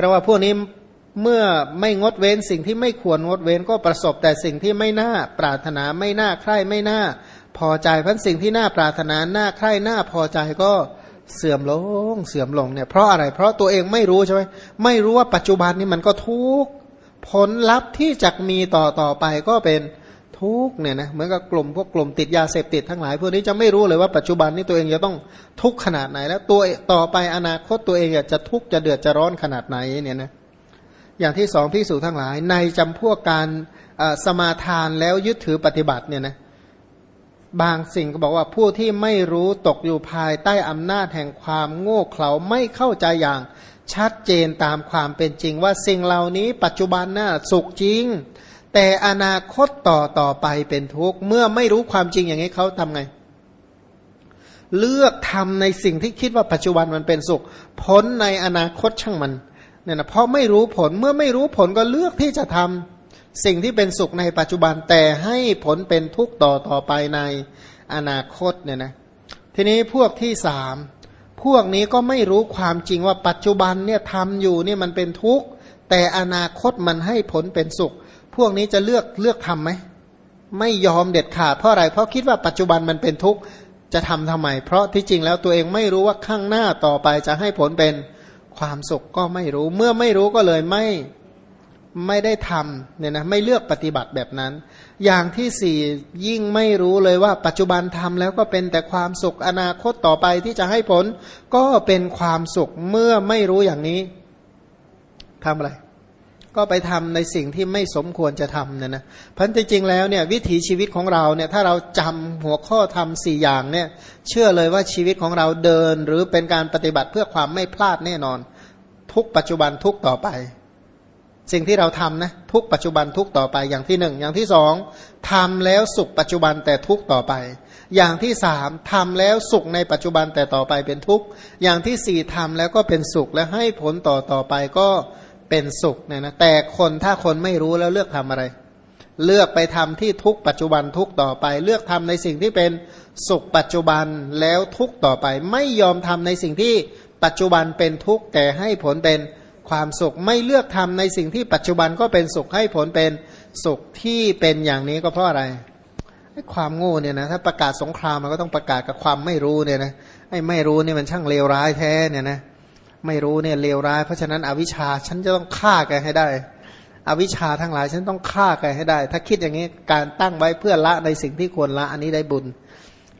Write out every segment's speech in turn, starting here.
เราว่าพวกนี้เมื่อไม่งดเว้นสิ่งที่ไม่ควรงดเว้นก็ประสบแต่สิ่งที่ไม่น่าปรารถนาไม่น่าใคร่ไม่น่าพอใจเพราะสิ่งที่น่าปรารถนาน่าใคร่น่าพอใจก็เสื่อมลงเสื่อมลงเนี่ยเพราะอะไร เพราะตัวเองไม่รู้ใช่ไหมไม่รู้ว่าปัจจุบันนี้มันก็ทุกข์ผลลัพธ์ที่จะมีต่อต่อไปก็เป็น ทุกข์เนี่ยนะเหมือนกับกลุ่มพวกกลุ่มติดยาเสพติดทั้งหลายพวกนี้จะไม่รู้เลยว่าปัจจุบันนี้ตัวเองจะต้องทุกข์ขนาดไหน แล้วตัวต่อไปอนาคตตัวเองจะทุกข์จะเดือดจะร้อนขนาดไหนเนี่ยนะอย่างที่สองพิสูจทั้งหลาย ในจำพวกการสมาทานแล้วยึดถือปฏิบัติเนี่ยนะบางสิ่งก็บอกว่าผู้ที่ไม่รู้ตกอยู่ภายใต้อำนาจแห่งความโง่เขลาไม่เข้าใจอย่างชัดเจนตามความเป็นจริง ว่าสิ่งเหล่านี้ปัจจุบันน่ะสุขจริง แต่อนาคตต่อต่อไปเป็นทุกข์ เมื่อไม่รู้ความจริงอย่างนี้เขาทำไง เลือกทำในสิ่งที่คิดว่าปัจจุบันมันเป็นสุข ผลในอนาคตช่างมันเนี่ยนะเพราะไม่รู้ผลเมื่อไม่รู้ผลก็เลือกที่จะทำสิ่งที่เป็นสุขในปัจจุบันแต่ให้ผลเป็นทุกข์ต่อต่อไปในอนาคตเนี่ยนะทีนี้พวกที่สามพวกนี้ก็ไม่รู้ความจริงว่าปัจจุบันเนี่ยทำอยู่เนี่ยมันเป็นทุกข์แต่อนาคตมันให้ผลเป็นสุข พวกนี้จะเลือกเลือกทำไหมไม่ยอมเด็ดขาดเพราะอะไร เพราะคิดว่าปัจจุบันมันเป็นทุกข์จะทำทำไม เพราะที่จริงแล้วตัวเองไม่รู้ว่าข้างหน้าต่อไปจะให้ผลเป็นความสุขก็ไม่รู้ เมื่อไม่รู้ก็เลยไม่ไม่ได้ทำเนี่ยนะไม่เลือกปฏิบัติแบบนั้น อย่างที่สี่ยิ่งไม่รู้เลยว่าปัจจุบันทำแล้วก็เป็นแต่ความสุขอนาคตต่อไปที่จะให้ผล ก็เป็นความสุขเมื่อไม่รู้อย่างนี้ทำอะไร ก็ไปทำในสิ่งที่ไม่สมควรจะทำเนี่ยนะพันจริงแล้วเนี่ยวิถีชีวิตของเราเนี่ยถ้าเราจำหัวข้อทำสี่อย่างเนี่ยเชื่อเลยว่าชีวิตของเราเดิน หรือเป็นการปฏิบัติเพื่อความไม่พลาดแน่นอน ทุกปัจจุบันทุกต่อไป สิ่งที่เราทำนะทุกปัจจุบันทุกต่อไปอย่างที่หนึ่งอย่างที่สองทำแล้วสุขปัจจุบันแต่ทุกต่อไป อย่างที่สามทำแล้วสุขในปัจจุบันแต่ต่อไปเป็นทุกข์อย่างที่สี่ทำแล้วก็เป็นสุขและให้ผลต่อต่อไปก็เป็นสุขเนี่ยนะแต่คนถ้าคนไม่รู้แล้วเลือกทำอะไร เลือกไปทำที่ทุกปัจจุบันทุกต่อไป เลือกทำในสิ่งที่เป็นสุขปัจจุบันแล้วทุกต่อไป ไม่ยอมทำในสิ่งที่ปัจจุบันเป็นทุกข์แต่ให้ผลเป็นความสุขไม่เลือกทำในสิ่งที่ปัจจุบันก็เป็นสุขให้ผลเป็นสุขที่เป็นอย่างนี้ก็เพราะอะไรความโง่เนี่ยนะถ้าประกาศสงครามมันก็ต้องประกาศกับความไม่รู้เนี่ยนะไอ้ไม่รู้เนี่ยมันช่างเลวร้ายแท้เนี่ยนะ ไม่รู้เนี่ยเลวร้าย เพราะฉะนั้นอวิชชาฉันจะต้องฆ่าแกให้ได้ อวิชชาทั้งหลายฉันต้องฆ่าแกให้ได้ ถ้าคิดอย่างนี้การตั้งไว้เพื่อละในสิ่งที่ควรละอันนี้ได้บุญ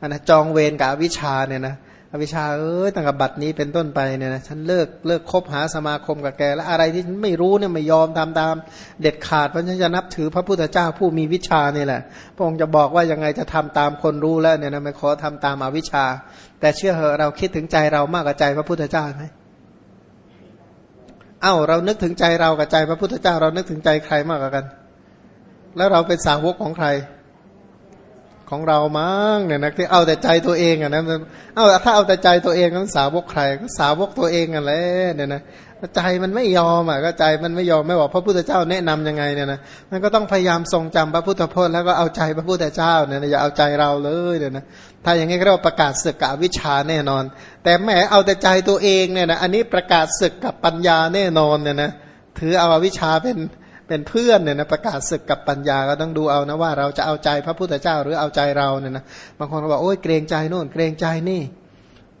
อันนะจองเวรกับอวิชชาเนี่ยนะอวิชชาเอ้ยตั้งแต่บัดนี้เป็นต้นไปเนี่ยนะฉันเลิกเลิกคบหาสมาคมกับแกแล้วอะไรที่ฉันไม่รู้เนี่ยไม่ยอมทำตามเด็ดขาดเพราะฉันจะนับถือพระพุทธเจ้าผู้มีวิชานี่แหละพระองค์จะบอกว่ายังไงจะทำตามคนรู้แล้วเนี่ยนะไม่ขอทำตามอวิชชา แต่เชื่อเหอะเราคิดถึงใจเรามากกว่าใจพระพุทธเจ้าไหม เอ้าเรานึกถึงใจเรากับใจพระพุทธเจ้าเรานึกถึงใจใครมากกว่ากัน แล้วเราเป็นสาวกของใคร ของเรามั้งเนี่ยนะที่เอาแต่ใจตัวเองอะนะเอาถ้าเอาแต่ใจตัวเองนั้นสาวกใครก็สาวกตัวเองกันแหละเนี่ยนะ ใจมันไม่ยอมอะก็ใจมันไม่ยอมไม่บอกพระพุทธเจ้าแนะนํำยังไงเนี่ยนะมันก็ต้องพยายามทรงจำพระพุทธพจน์แล้วก็เอาใจพระพุทธเจ้าเนี่ยอย่าเอาใจเราเลยเนี่ยนะถ้าอย่างนี้ก็เรียกว่าประกาศศึกกับวิชาแน่นอน แต่แม้เอาแต่ใจตัวเองเนี่ยนะอันนี้ประกาศศึกกับปัญญาแน่นอนเนี่ยนะถือเอาวิชาเป็นเป็นเพื่อนเนี่ยนะประกาศศึกกับปัญญาก็ต้องดูเอานะว่าเราจะเอาใจพระพุทธเจ้าหรือเอาใจเราเนี่ยนะบางคนก็บอกโอ้ยเกรงใจโน่นเกรงใจนี่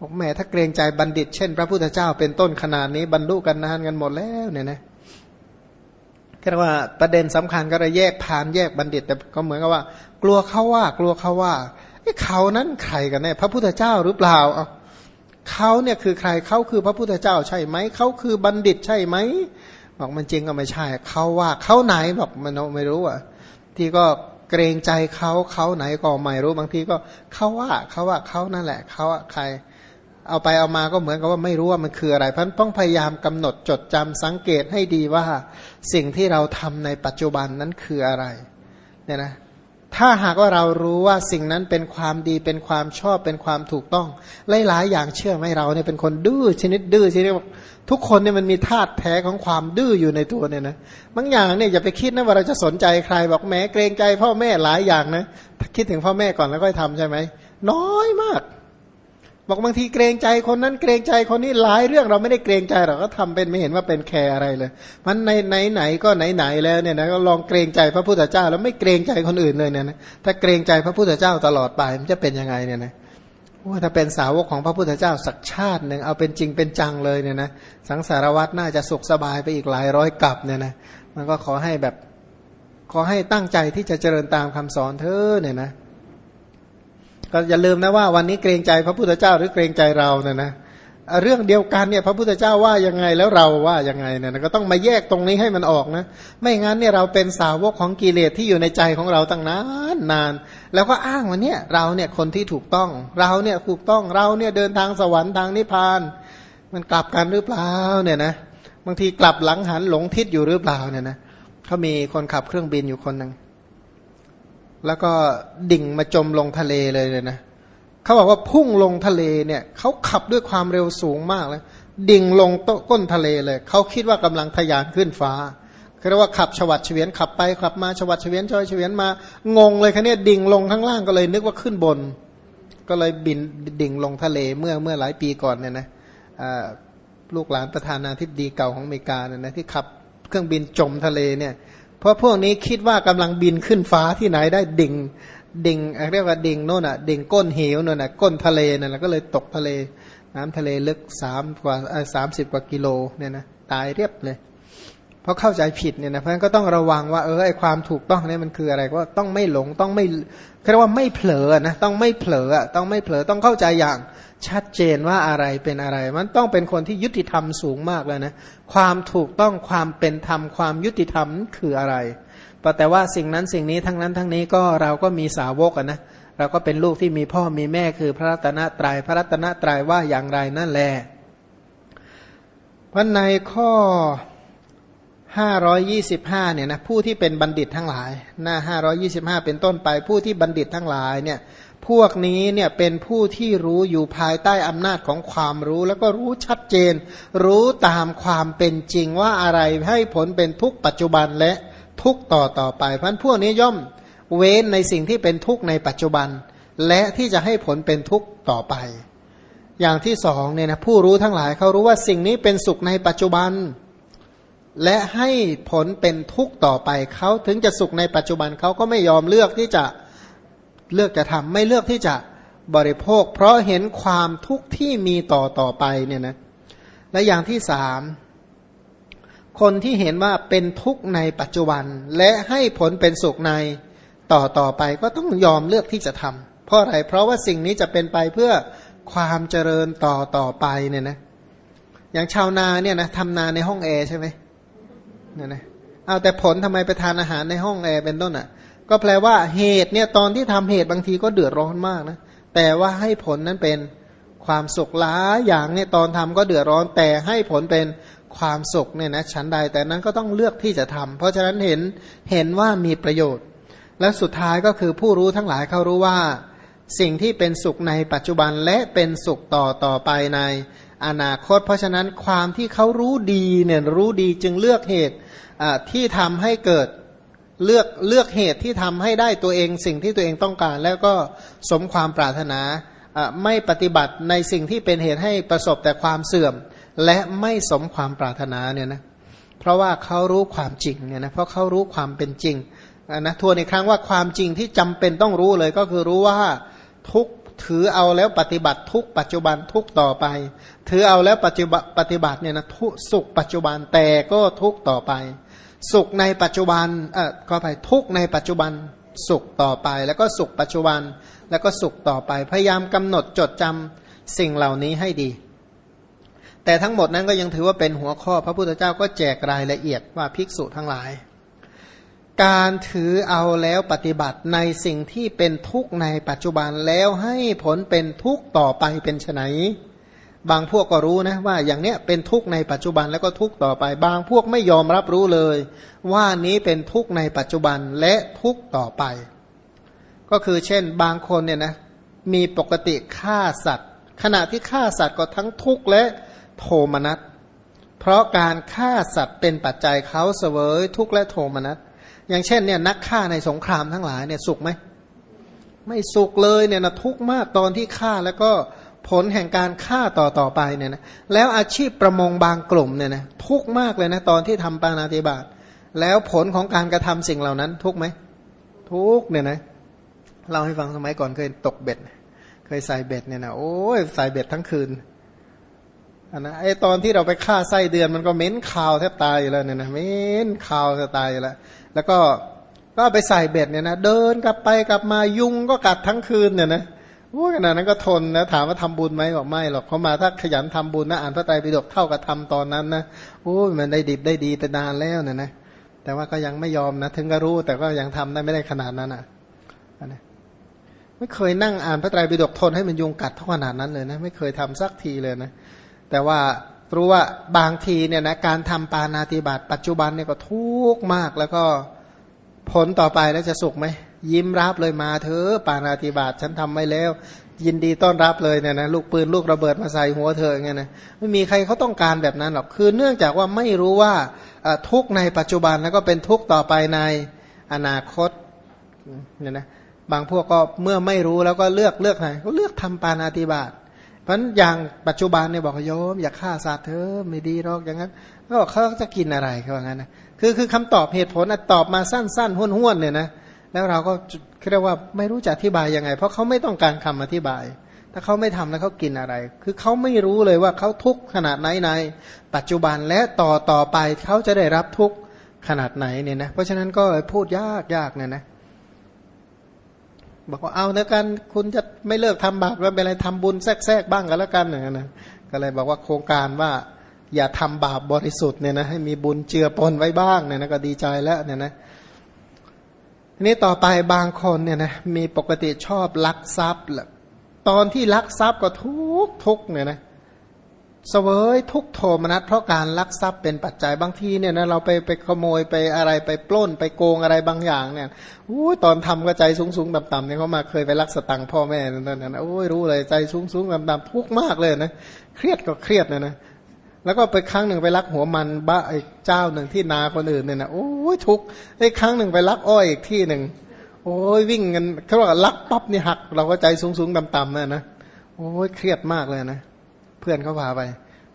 บอกแม่ถ้าเกรงใจบัณฑิต เช่น พระพุทธเจ้าเป็นต้นขนาดนี้บรรลุกันนานกันหมดแล้วเนี่ยนะก็เรียกว่าประเด็นสำคัญก็เลยแยกผ่านแยกบัณฑิต แต่ก็เหมือนกับว่า กลัวเขาว่ากลัวเขาว่าไอ้เขานั้นใครกันแน่พระพุทธเจ้าหรือเปล่าเอาเขาเนี่ยคือใครเขาคือพระพุทธเจ้าใช่ไหมเขาคือบัณฑิตใช่ไหมบอกมันจริงก็ไม่ใช่เขาว่าเขาไหนบอกมันไม่รู้อะ ที่ก็เกรงใจเขาเขาไหนก็ไม่รู้บางทีก็เขาว่าเขาว่าเขานั่นแหละเขาใคร เอาไปเอามาก็เหมือนกับว่าไม่รู้ว่ามันคืออะไร เพราะต้องพยายามกำหนดจดจำสังเกตให้ดีว่าสิ่งที่เราทำในปัจจุบันนั้นคืออะไรเนี่ยนะถ้าหากว่าเรารู้ว่าสิ่งนั้นเป็นความดีเป็นความชอบเป็นความถูกต้องหลายๆอย่างเชื่อไหมเราเนี่ยเป็นคนดื้อชนิดดื้อชนิดทุกคนเนี่ยมันมีธาตุแท้ของความดื้ออยู่ในตัวเนี่ยนะบางอย่างเนี่ยอย่าไปคิดนะว่าเราจะสนใจใครบอกแม้เกรงใจพ่อแม่หลายอย่างนะคิดถึงพ่อแม่ก่อนแล้วก็ทำใช่ไหมน้อยมาก บอกบางทีเกรงใจคนนั้นเกรงใจคนนี้หลายเรื่องเราไม่ได้เกรงใจเราก็ทำเป็นไม่เห็นว่าเป็นแคร์อะไรเลย มันในไหนไหนก็ไหนไหนแล้วเนี่ยนะก็ลองเกรงใจพระพุทธเจ้า แล้วไม่เกรงใจคนอื่นเลยเนี่ยนะถ้าเกรงใจพระพุทธเจ้าตลอดไปมันจะเป็นยังไงเนี่ยนะว่าถ้าเป็นสาวกของพระพุทธเจ้าสักชาติหนึ่งเอาเป็นจริงเป็นจังเลยเนี่ยนะสังสารวัตรน่าจะสุขสบายไปอีกหลายร้อยกับเนี่ยนะมันก็ขอให้แบบขอให้ตั้งใจที่จะเจริญตามคำสอนเธอเนี่ยนะ ก็อย่าลืมนะว่าวันนี้เกรงใจพระพุทธเจ้าหรือเกรงใจเราเนี่ยนะเรื่องเดียวกันเนี่ยพระพุทธเจ้าว่ายังไงแล้วเราว่ายังไงเนี่ยก็ต้องมาแยกตรงนี้ให้มันออกนะ ไม่งั้นเนี่ยเราเป็นสาวกของกิเลสที่อยู่ในใจของเราตั้งนานนาน แล้วก็อ้างว่าเนี่ยเราเนี่ยคนที่ถูกต้อง เราเนี่ยถูกต้องเราเนี่ยเดินทางสวรรค์ทางนิพพาน มันกลับกันหรือเปล่าเนี่ยนะบางทีกลับหลังหันหลงทิศอยู่หรือเปล่าเนี่ยนะเขามีคนขับเครื่องบินอยู่คนหนึ่ง แล้วก็ดิ่งมาจมลงทะเลเลยเลยนะเขาบอกว่าพุ่งลงทะเลเนี่ยเขาขับด้วยความเร็วสูงมากเลย ดิ่งลงก้นทะเลเลยเขาคิดว่ากำลังทะยานขึ้นฟ้าเรียกว่าขับชวัดเฉวียนขับไปขับมาชวัดเฉวียนชอยเฉวียนมางงเลยคันนี้ดิ่งลงข้างล่างก็เลยนึกว่าขึ้นบน ก็เลยบินดิ่งลงทะเลเมื่อเมื่อหลายปีก่อนเนี่ยนะลูกหลานประธานาธิบดีเก่าของอเมริกาเนี่ยนะที่ขับเครื่องบินจมทะเลเนี่ย เพราะพวกนี้คิดว่ากำลังบินขึ้นฟ้าที่ไหนได้ดิ่งดิ่งเรียกว่าดิ่งโน่นอะดิ่งก้นเหวโน่นอะก้นทะเลนั่นแหละก็เลยตกทะเล น้ำทะเลลึกสามกว่าสามสิบกว่ากิโลเนี่ยนะตายเรียบเลย เพราะเข้าใจผิดเนี่ยนะเพราะฉะนั้นก็ต้องระวังว่าเออไอความถูกต้องเนี่ยมันคืออะไรก็ต้องไม่หลงต้องไม่เรียกว่าไม่เผลอนะต้องไม่เผลอต้องไม่เผลอต้องเข้าใจอย่างชัดเจนว่าอะไรเป็นอะไร มันต้องเป็นคนที่ยุติธรรมสูงมากเลยนะความถูกต้องความเป็นธรรมความยุติธรรมคืออะไรแต่ว่าสิ่งนั้นสิ่งนี้ทั้งนั้นทั้งนี้ก็เราก็มีสาวกนะเราก็เป็นลูกที่มีพ่อมีแม่คือพระรัตนตรยัยพระรัตนตรัยว่าอย่างไรนั่นแหละพราะในข้อ 525เนี่ยนะผู้ที่เป็นบัณฑิตทั้งหลาย หน้า525เป็นต้นไป ผู้ที่บัณฑิตทั้งหลายเนี่ยพวกนี้เนี่ยเป็นผู้ที่รู้อยู่ภายใต้อำนาจของความรู้ แล้วก็รู้ชัดเจน รู้ตามความเป็นจริงว่าอะไรให้ผลเป็นทุกปัจจุบันและทุกต่อต่อไปเพราะพวกนี้ย่อมเว้นในสิ่งที่เป็นทุกในปัจจุบัน และที่จะให้ผลเป็นทุกต่อไป อย่างที่สองเนี่ยนะผู้รู้ทั้งหลายเขารู้ว่าสิ่งนี้เป็นสุขในปัจจุบัน และให้ผลเป็นทุกต่อไปเขาถึงจะสุขในปัจจุบันเขาก็ไม่ยอมเลือกที่จะเลือกจะทำไม่เลือกที่จะบริโภค เพราะเห็นความทุกข์ที่มีต่อต่อไปเนี่ยนะและอย่างที่สามคนที่เห็นว่าเป็นทุกข์ในปัจจุบัน และให้ผลเป็นสุขในต่อต่อไปก็ต้องยอมเลือกที่จะทำเพราะอะไรเพราะว่าสิ่งนี้จะเป็นไปเพื่อความเจริญต่อต่อไปเนี่ยนะอย่างชาวนาเนี่ยนะทำนาในห้องแอร์ใช่ไหมเนี่ยนะเอาแต่ผลทำไมไปทานอาหารในห้องแอร์เป็นต้นอะ ก็แปลว่าเหตุเนี่ยตอนที่ทำเหตุบางทีก็เดือดร้อนมากนะแต่ว่าให้ผลนั้นเป็นความสุขหล้าอย่างเนี่ยตอนทำก็เดือดร้อนแต่ให้ผลเป็นความสุขเนี่ยนะชั้นใดแต่นั้นก็ต้องเลือกที่จะทำเพราะฉะนั้นเห็นเห็นว่ามีประโยชน์ และสุดท้ายก็คือผู้รู้ทั้งหลายเขารู้ว่า สิ่งที่เป็นสุขในปัจจุบันและเป็นสุขต่อต่อไปในอนาคต เพราะฉะนั้นความที่เขารู้ดีเนี่ยรู้ดีจึงเลือกเหตุที่ทำให้เกิดเลือกเลือกเหตุที่ทำให้ได้ตัวเองสิ่งที่ตัวเองต้องการ แล้วก็สมความปรารถนาไม่ปฏิบัติในสิ่งที่เป็นเหตุให้ประสบแต่ความเสื่อม และไม่สมความปรารถนาเนี่ยนะเพราะว่าเขารู้ความจริงเนี่ยนะเพราะเขารู้ความเป็นจริงนะทวนอีกครั้งว่าความจริงที่จำเป็นต้องรู้เลยก็คือรู้ว่าทุก ถือเอาแล้วปฏิบัติทุกปัจจุบันทุกต่อไป ถือเอาแล้วปฏิบัติปฏิบัติเนี่ยนะทุสุขปัจจุบันแต่ก็ทุกต่อไป สุขในปัจจุบันเออก็ไปทุกในปัจจุบันสุขต่อไป แล้วก็สุขปัจจุบันแล้วก็สุขต่อไป พยายามกำหนดจดจำสิ่งเหล่านี้ให้ดี แต่ทั้งหมดนั้นก็ยังถือว่าเป็นหัวข้อพระพุทธเจ้าก็แจกรายละเอียดว่าภิกษุทั้งหลาย การถือเอาแล้วปฏิบัติในสิ่งที่เป็นทุกข์ในปัจจุบันแล้วให้ผลเป็นทุกข์ต่อไปเป็นไนบางพวกก็รู้นะว่าอย่างเนี้ยเป็นทุกข์ในปัจจุบันแล้วก็ทุกข์ต่อไป บางพวกไม่ยอมรับรู้เลย ว่านี้เป็นทุกข์ในปัจจุบันและทุกข์ต่อไป ก็คือเช่น บางคนเนี่ยนะมีปกติฆ่าสัตว์ ขณะที่ฆ่าสัตว์ก็ทั้งทุกข์และโทมนัสเพราะการฆ่าสัตว์เป็นปัจจัยเขาเสวยทุกข์และโทมนัส อย่างเช่นเนี่ยนักฆ่าในสงครามทั้งหลายเนี่ยสุขไหมไม่สุขเลยเนี่ยนะทุกข์มากตอนที่ฆ่าแล้วก็ผลแห่งการฆ่าต่อต่อไปเนี่ยนะแล้วอาชีพประมงบางกลุ่มเนี่ยนะทุกมากเลยนะตอนที่ทำปานาติบาตแล้วผลของการกระทำสิ่งเหล่านั้น ทุกไหมทุกเนี่ยนะเล่าให้ฟังสมัยก่อนเคยตกเบ็ด เคยใส่เบ็ดเนี่ยนะโอ้ยใส่เบ็ดทั้งคืน อันนะไอตอนที่เราไปฆ่าไส้เดือนมันก็เหม็นคาวแทบตายอยู่แล้วเนี่ยนะเหม็นคาวจะตายอยู่แล้วแล้วก็ก็ไปใส่เบ็ดเนี่ยนะเดินกลับไปกลับมายุงก็กัดทั้งคืนเนี่ยนะโอ้ยขนาดนั้นก็ทนนะถามว่าทำบุญไหมบอกไม่หรอกเขามาถ้าขยันทำบุญนะอ่านพระไตรปิฎกเท่ากับทาตอนนั้นนะโอ้ยมันได้ดิบได้ดีแต่นานแล้วเนี่ยนะแต่ว่าก็ยังไม่ยอมนะถึงก็รู้แต่ก็ยังทำได้ไม่ได้ขนาดนั้นอะนะไม่เคยนั่งอ่านพระไตรปิฎกทนให้มันยุงกัดเท่าขนาดนั้นเลยนะไม่เคยทำสักทีเลยนะ แต่ว่ารู้ว่าบางทีเนี่ยนะการทำปานาติบาตปัจจุบันเนี่ยก็ทุกข์มากแล้วก็ผลต่อไปแล้วจะสุขไหมยิ้มรับเลยมาเธอะปานาติบาตฉันทำไว้แล้ว ยินดีต้อนรับเลยเนี่ยนะลูกปืนลูกระเบิดมาใส่หัวเธอเงี้ยนะไม่มีใครเขาต้องการแบบนั้นหรอกคือเนื่องจากว่าไม่รู้ว่าทุกในปัจจุบันแล้วก็เป็นทุกต่อไปในอนาคตเนี่ยนะบางพวกก็เมื่อไม่รู้แล้วก็เลือกเลือกไหนก็เลือกทำปานาติบาต เพราะอย่างปัจจุบันเนี่ยบอกโยมอย่าฆ่าสัตว์เธอะไม่ดีหรอกอย่างนั้นก็บอกเขาจะกินอะไรเขาว่างั้นนะคือคือคำตอบเหตุผลตอบมาสั้นๆห้วนๆเนี่ยนะแล้วเราก็เรียกว่าไม่รู้จะอธิบายยังไง เพราะเขาไม่ต้องการคำอธิบาย ถ้าเขาไม่ทำแล้วเขากินอะไร คือเขาไม่รู้เลยว่าเขาทุกข์ขนาดไหนใน ปัจจุบันและต่อต่อไปเขาจะได้รับทุกข์ขนาดไหนเนี่ยนะเพราะฉะนั้นก็พูดยากยากเนี่ยนะ บอกว่าเอาแล้วกันคุณจะไม่เลิกทำบาปแล้วเป็นอะไรทำบุญแทรกๆบ้างก็แล้วกันอย่างนั้นก็เลยบอกว่าโครงการว่า อย่าทำบาปบริสุทธิ์เนี่ยนะให้มีบุญเจือปนไว้บ้างเนี่ยนะก็ดีใจแล้วเนี่ยนะนี้ต่อไปบางคนเนี่ยนะมีปกติชอบลักทรัพย์ตอนที่ลักทรัพย์ก็ทุกทุกเนี่ยนะ สวยทุกโทมนัสเพราะการลักทรัพย์เป็นปัจจัยบางทีเนี่ยนะเราไปไปขโมยไปอะไรไปปล้นไปโกงอะไรบางอย่างเนี่ยอู้ตอนทำก็ใจสูงสูงต่ำต่ำเนี่ยเขามาเคยไปลักสตังพ่อแม่นั่นนะโอ้ยรู้เลยใจสูงสูงต่ำต่ำทุกมากเลยนะเครียดก็เครียดนะนะแล้วก็ไปครั้งหนึ่งไปลักหัวมันบ้าไอ้เจ้าหนึ่งที่นาคนอื่นเนี่ยนะโอ้ยทุกไอ้ครั้งหนึ่งไปลักอ้อยอีกที่หนึ่งโอ้ยวิ่งกันเขาบอกลักปั๊บนี่หัก เราก็ใจสูงสูงต่ำต่ำนะนะโอ้ยเครียดมากเลยนะ เพื่อนเขาพาไป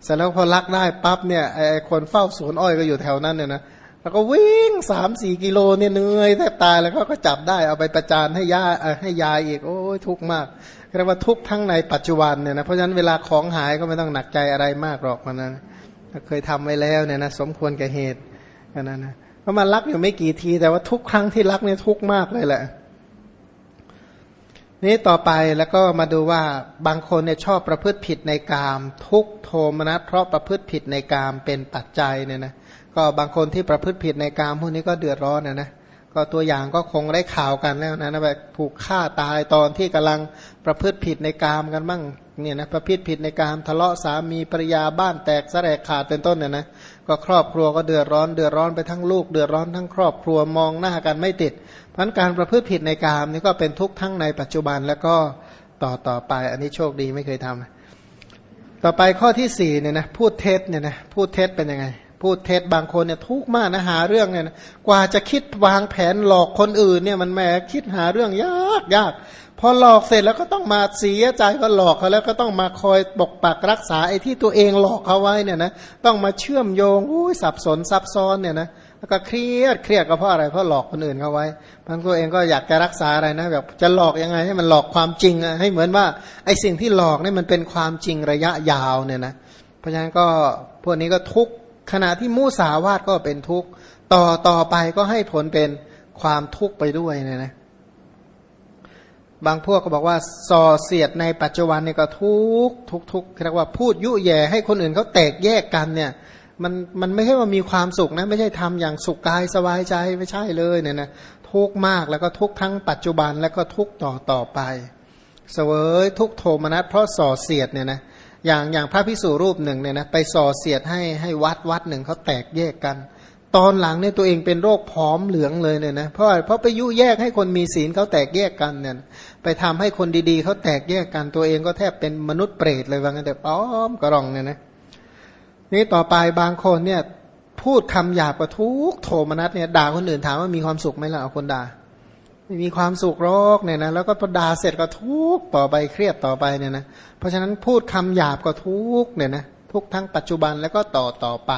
เสร็จแล้วพอลักได้ปั๊บเนี่ยไอ้คนเฝ้าสวนอ้อยก็อยู่แถวนั้นเนี่ยนะแล้วก็วิ่งสามสี่กิโลเนี่ยเหนื่อยแทบตายแล้วก็จับได้เอาไปประจานให้ยาให้ยายอีก โอ้ยทุกข์มากเรียกว่าทุกข์ทั้งในปัจจุบันเนี่ยนะเพราะฉะนั้นเวลาของหายก็ไม่ต้องหนักใจอะไรมากหรอกมันนะเคยทำไว้แล้วเนี่ยนะสมควรแก่เหตุกันนั้นนะเพราะมันรักอยู่ไม่กี่ทีแต่ว่าทุกครั้งที่รักเนี่ยทุกข์มากเลยแหละ นี้ต่อไปแล้วก็มาดูว่าบางคนเนี่ยชอบประพฤติผิดในกาม ทุกโทมนัสเพราะประพฤติผิดในกามเป็นปัจจัยเนี่ยนะก็บางคนที่ประพฤติผิดในกามพวกนี้ก็เดือดร้อนนะนะ ก็ตัวอย่างก็คงได้ข่าวกันแล้วนะแบบถูกฆ่าตายตอนที่กำลังประพฤติผิดในกามกันบ้างเนี่ยนะประพฤติผิดในกามทะเลาะสามีภรรยาบ้านแตกแสลายขาดเป็นต้นเนี่ยนะก็ครอบครัวก็เดือดร้อนเดือดร้อนไปทั้งลูกเดือดร้อนทั้งครอบครัวมองหน้ากันไม่ติดเพันการประพฤติผิดในกามนี่ก็เป็นทุกข์ทั้งในปัจจุบันแล้วก็ต่อต่อไป อันนี้โชคดีไม่เคยทำต่อไปข้อที่สี่เนี่ยนะพูดเท็จเนี่ยนะพูดเท็จเป็นยังไง พูดเท็จบางคนเนี่ยทุกข์มากนะหาเรื่องเนี่ยนะกว่าจะคิดวางแผนหลอกคนอื่นเนี่ยมันแหมคิดหาเรื่องยากยากพอหลอกเสร็จแล้วก็ต้องมาเสียใจก็หลอกเขาแล้วก็ต้องมาคอยปกปักรักษาไอ้ที่ตัวเองหลอกเขาไว้เนี่ยนะต้องมาเชื่อมโยงอุ้ยสับสนซับซ้อนเนี่ยนะแล้วก็เครียดเครียดก็เพราะอะไรเพราะหลอกคนอื่นเขาไว้พันตัวเองก็อยากจะรักษาอะไรนะแบบจะหลอกยังไงให้มันหลอกความจริงให้เหมือนว่าไอ้สิ่งที่หลอกนี่มันเป็นความจริงระยะยาวเนี่ยนะเพราะฉะนั้นก็พวกนี้ก็ทุกข ขณะที่มูสาวาทก็เป็นทุกข์ต่อต่อไปก็ให้ผลเป็นความทุกข์ไปด้วยเนี่ยนะบางพวกก็บอกว่าส่อเสียดในปัจจุบันเนี่ยก็ทุกทุกทุกเรียกว่าพูดยุแย่ให้คนอื่นเขาแตกแยกกันเนี่ยมันมันไม่ใช่ว่ามีความสุขนะ ไม่ใช่ทำอย่างสุขกายสบายใจไม่ใช่เลยเนี่ยนะทุกมากแล้วก็ทุกทั้งปัจจุบันแล้วก็ทุกต่อต่อไป เสวยทุกโทมนัสเพราะส่อเสียดเนี่ยนะ อย่างอย่างพระพิสุรูปหนึ่งเนี่ยนะไปส่อเสียดให้ให้วัดวัดหนึ่งเขาแตกแยกกัน ตอนหลังเนี่ยตัวเองเป็นโรคผอมเหลืองเลยเนี่ยนะเพราะเพราะไปยุแยกให้คนมีศีลเขาแตกแยกกันเนี่ยไปทำให้คนดีๆเขาแตกแยกกันตัวเองก็แทบเป็นมนุษย์เปรตเลยว่างั้นแต่ป้อมกระรองเนี่ยนะนี่ต่อไปบางคนเนี่ยพูดคำหยาบกระทุกโทมนัสเนี่ยด่าคนอื่นถามว่ามีความสุขไหมล่ะเอาคนด่า ไม่มีความสุขรอกเนี่ยนะแล้วก็พอด่าเสร็จก็ทุกข์ต่อไปเครียดต่อไปเนี่ยนะเพราะฉะนั้นพูดคำหยาบก็ทุกข์เนี่ยนะทุกทั้งปัจจุบันแล้วก็ต่อต่อไป